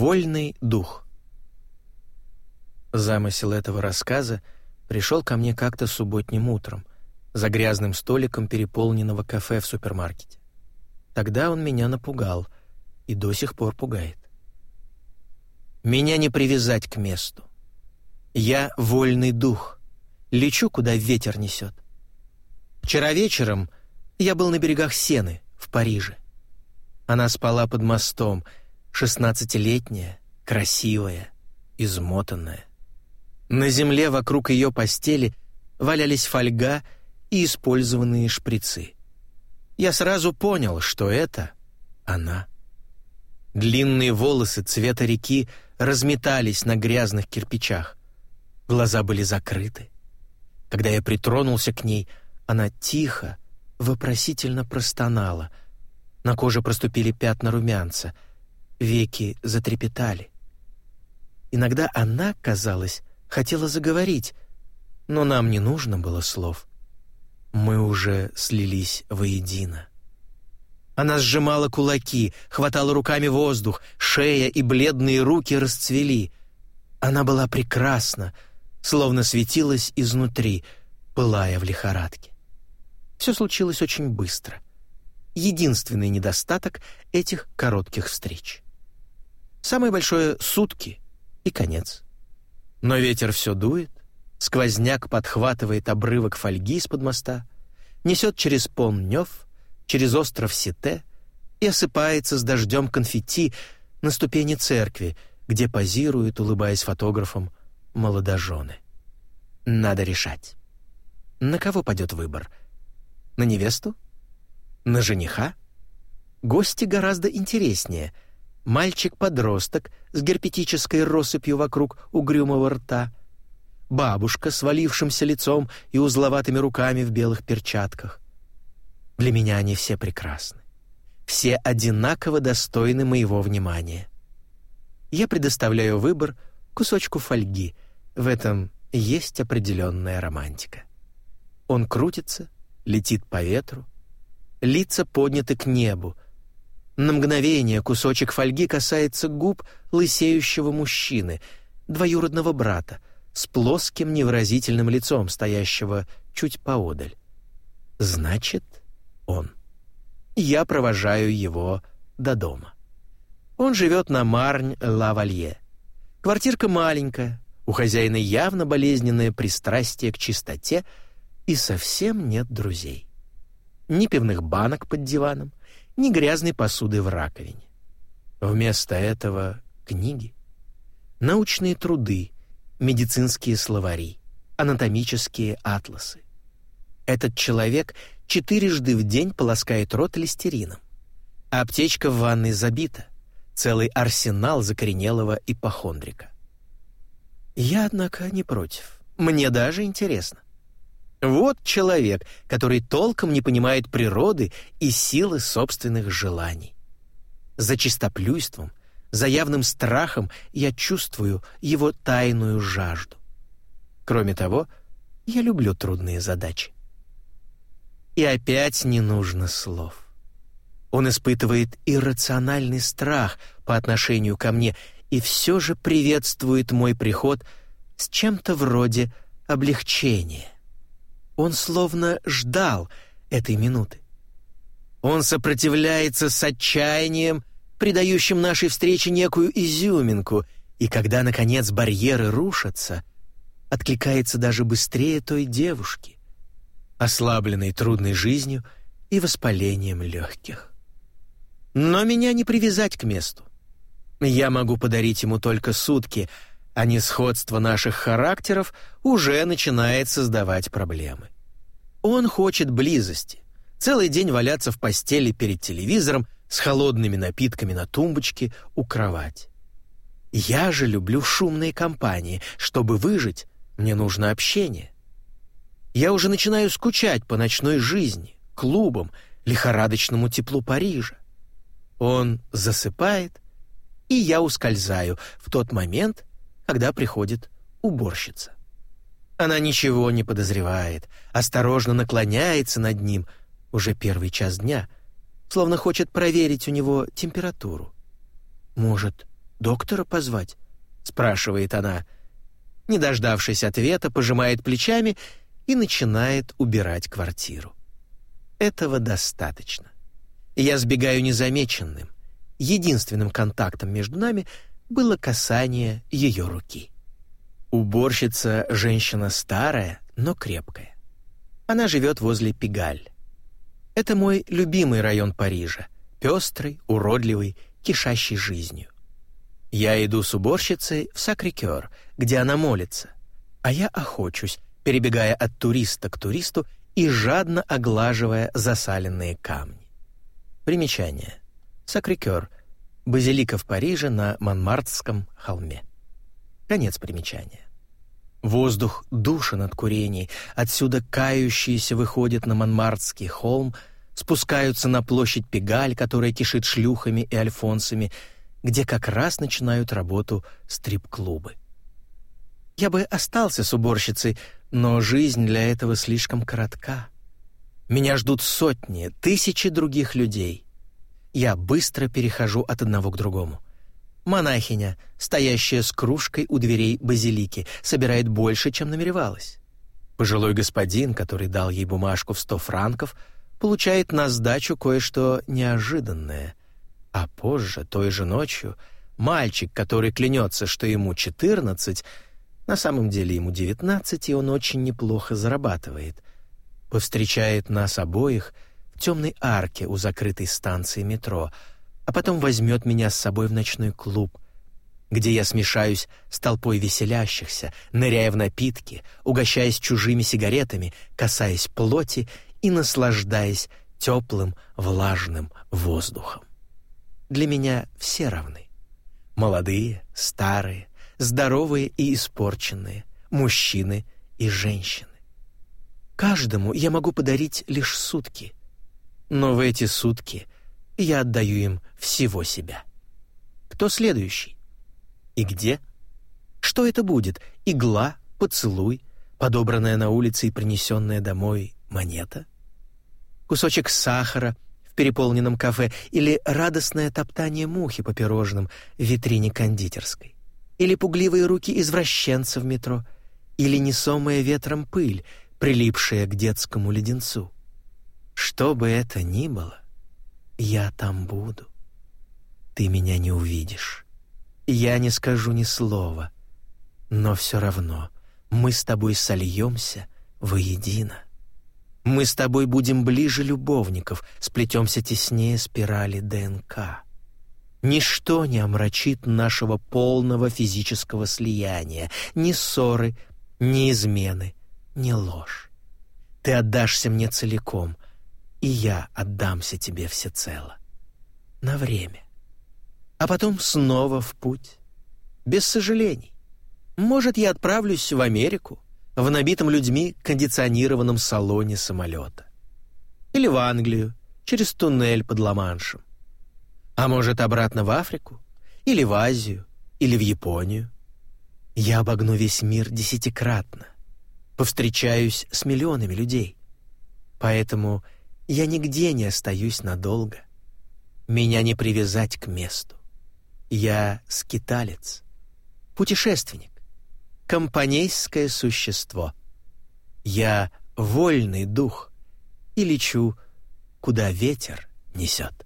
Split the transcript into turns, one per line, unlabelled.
Вольный дух. Замысел этого рассказа пришел ко мне как-то субботним утром за грязным столиком переполненного кафе в супермаркете. Тогда он меня напугал и до сих пор пугает. Меня не привязать к месту. Я вольный дух, лечу, куда ветер несет. Вчера вечером я был на берегах Сены в Париже. Она спала под мостом, шестнадцатилетняя, красивая, измотанная. На земле вокруг ее постели валялись фольга и использованные шприцы. Я сразу понял, что это она. Длинные волосы цвета реки разметались на грязных кирпичах. Глаза были закрыты. Когда я притронулся к ней, она тихо, вопросительно простонала. На коже проступили пятна румянца, веки затрепетали. Иногда она, казалось, хотела заговорить, но нам не нужно было слов. Мы уже слились воедино. Она сжимала кулаки, хватала руками воздух, шея и бледные руки расцвели. Она была прекрасна, словно светилась изнутри, пылая в лихорадке. Все случилось очень быстро. Единственный недостаток этих коротких встреч. Самое большое — сутки и конец. Но ветер все дует, сквозняк подхватывает обрывок фольги из-под моста, несет через Пон-Нёв, через остров Сите и осыпается с дождем конфетти на ступени церкви, где позируют, улыбаясь фотографам, молодожены. Надо решать. На кого пойдет выбор? На невесту? На жениха? Гости гораздо интереснее. Мальчик-подросток с герпетической россыпью вокруг угрюмого рта. Бабушка с валившимся лицом и узловатыми руками в белых перчатках. Для меня они все прекрасны. Все одинаково достойны моего внимания. Я предоставляю выбор кусочку фольги. В этом есть определенная романтика. Он крутится, летит по ветру, лица подняты к небу. На мгновение кусочек фольги касается губ лысеющего мужчины, двоюродного брата, с плоским невыразительным лицом, стоящего чуть поодаль. Значит, он. Я провожаю его до дома. Он живет на Марнь-Ла-Валье. Квартирка маленькая, у хозяина явно болезненное пристрастие к чистоте и совсем нет друзей ни пивных банок под диваном, ни грязной посуды в раковине. Вместо этого книги, научные труды, медицинские словари, анатомические атласы. Этот человек четырежды в день полоскает рот листерином. Аптечка в ванной забита, целый арсенал закоренелого ипохондрика. Я, однако, не против. Мне даже интересно. Вот человек, который толком не понимает природы и силы собственных желаний. За чистоплюйством, за явным страхом я чувствую его тайную жажду. Кроме того, я люблю трудные задачи. И опять не нужно слов. Он испытывает иррациональный страх по отношению ко мне и все же приветствует мой приход с чем-то вроде облегчения. Он словно ждал этой минуты. Он сопротивляется с отчаянием, придающим нашей встрече некую изюминку, и когда, наконец, барьеры рушатся, откликается даже быстрее той девушки, ослабленной трудной жизнью и воспалением легких. Но меня не привязать к месту. Я могу подарить ему только сутки — а несходство наших характеров уже начинает создавать проблемы. Он хочет близости, целый день валяться в постели перед телевизором с холодными напитками на тумбочке у кровати. Я же люблю шумные компании. Чтобы выжить, мне нужно общение. Я уже начинаю скучать по ночной жизни, клубам, лихорадочному теплу Парижа. Он засыпает, и я ускользаю в тот момент, когда приходит уборщица. Она ничего не подозревает, осторожно наклоняется над ним уже первый час дня, словно хочет проверить у него температуру. Может, доктора позвать?» — спрашивает она. Не дождавшись ответа, пожимает плечами и начинает убирать квартиру. Этого достаточно. Я сбегаю незамеченным. Единственным контактом между нами было касание ее руки. Уборщица — женщина старая, но крепкая. Она живет возле Пигаль. Это мой любимый район Парижа, пестрый, уродливый, кишащий жизнью. Я иду с уборщицей в Сакрикер, где она молится, а я охочусь, перебегая от туриста к туристу и жадно оглаживая засаленные камни. Примечание. Сакрикер — базилика в Париже на Монмартском холме. Конец примечания. Воздух душен от курений, отсюда кающиеся выходят на Монмартский холм, спускаются на площадь Пегаль, которая кишит шлюхами и альфонсами, где как раз начинают работу стрип-клубы. Я бы остался с уборщицей, но жизнь для этого слишком коротка. Меня ждут сотни, тысячи других людей. Я быстро перехожу от одного к другому — Монахиня, стоящая с кружкой у дверей базилики, собирает больше, чем намеревалась. Пожилой господин, который дал ей бумажку в сто франков, получает на сдачу кое-что неожиданное. А позже, той же ночью, мальчик, который клянется, что ему четырнадцать, на самом деле ему девятнадцать, и он очень неплохо зарабатывает, повстречает нас обоих в темной арке у закрытой станции метро — а потом возьмет меня с собой в ночной клуб, где я смешаюсь с толпой веселящихся, ныряя в напитки, угощаясь чужими сигаретами, касаясь плоти и наслаждаясь теплым влажным воздухом. Для меня все равны. Молодые, старые, здоровые и испорченные, мужчины и женщины. Каждому я могу подарить лишь сутки, но в эти сутки я отдаю им всего себя. Кто следующий? И где? Что это будет? Игла, поцелуй, подобранная на улице и принесенная домой монета? Кусочек сахара в переполненном кафе или радостное топтание мухи по пирожным в витрине кондитерской? Или пугливые руки извращенца в метро? Или несомая ветром пыль, прилипшая к детскому леденцу? Что бы это ни было, я там буду. Ты меня не увидишь. Я не скажу ни слова. Но все равно мы с тобой сольемся воедино. Мы с тобой будем ближе любовников, сплетемся теснее спирали ДНК. Ничто не омрачит нашего полного физического слияния, ни ссоры, ни измены, ни ложь. Ты отдашься мне целиком, и я отдамся тебе всецело. На время. А потом снова в путь. Без сожалений. Может, я отправлюсь в Америку, в набитом людьми кондиционированном салоне самолета. Или в Англию, через туннель под Ла-Маншем. А может, обратно в Африку? Или в Азию? Или в Японию? Я обогну весь мир десятикратно. Повстречаюсь с миллионами людей. Поэтому я нигде не остаюсь надолго. Меня не привязать к месту. Я скиталец, путешественник, компанейское существо. Я вольный дух и лечу, куда ветер несет.